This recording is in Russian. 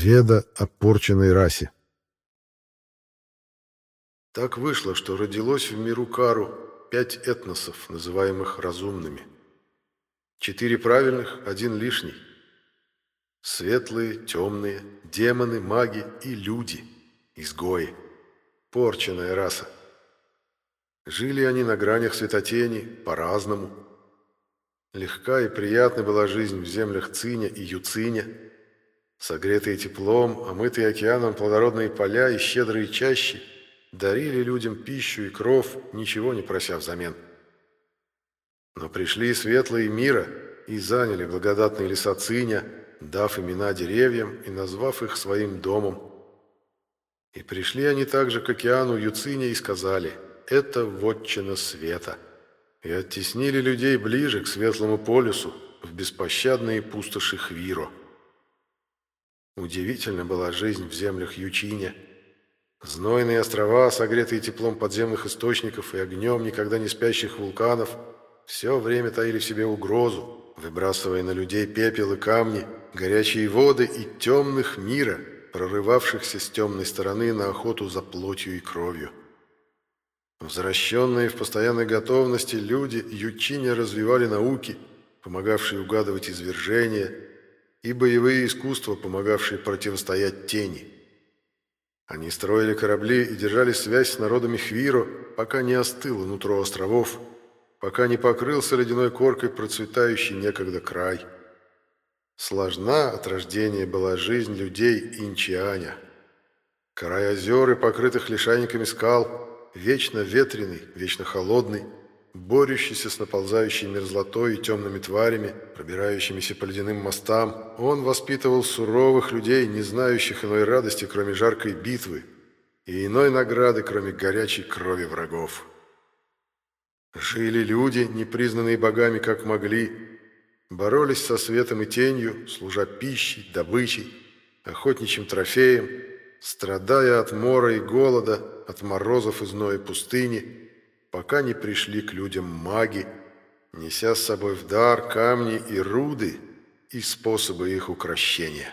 Веда о порченной расе. Так вышло, что родилось в миру Кару пять этносов, называемых разумными. Четыре правильных, один лишний. Светлые, темные, демоны, маги и люди, изгои. Порченная раса. Жили они на гранях светотени по-разному. Легка и приятна была жизнь в землях Циня и Юциня – Согретые теплом, омытые океаном плодородные поля и щедрые чащи дарили людям пищу и кров, ничего не прося взамен. Но пришли светлые мира и заняли благодатные леса Циня, дав имена деревьям и назвав их своим домом. И пришли они также к океану Юциня и сказали «Это вотчина света» и оттеснили людей ближе к светлому полюсу, в беспощадные пустоши Хвиро. Удивительна была жизнь в землях Ючиня. Знойные острова, согретые теплом подземных источников и огнем никогда не спящих вулканов, все время таили в себе угрозу, выбрасывая на людей пепел и камни, горячие воды и темных мира, прорывавшихся с темной стороны на охоту за плотью и кровью. Возвращенные в постоянной готовности люди Ючиня развивали науки, помогавшие угадывать извержения, и боевые искусства, помогавшие противостоять тени. Они строили корабли и держали связь с народами Хвиро, пока не остыло нутро островов, пока не покрылся ледяной коркой процветающий некогда край. Сложна от рождения была жизнь людей Инчианя. Край озер и покрытых лишайниками скал, вечно ветреный, вечно холодный, Борющийся с наползающей мерзлотой и темными тварями, пробирающимися по ледяным мостам, он воспитывал суровых людей, не знающих иной радости, кроме жаркой битвы, и иной награды, кроме горячей крови врагов. Жили люди, не признанные богами как могли, боролись со светом и тенью, служа пищей, добычей, охотничьим трофеем, страдая от мора и голода, от морозов и зноя пустыни, пока не пришли к людям маги, неся с собой в дар камни и руды и способы их укрощения.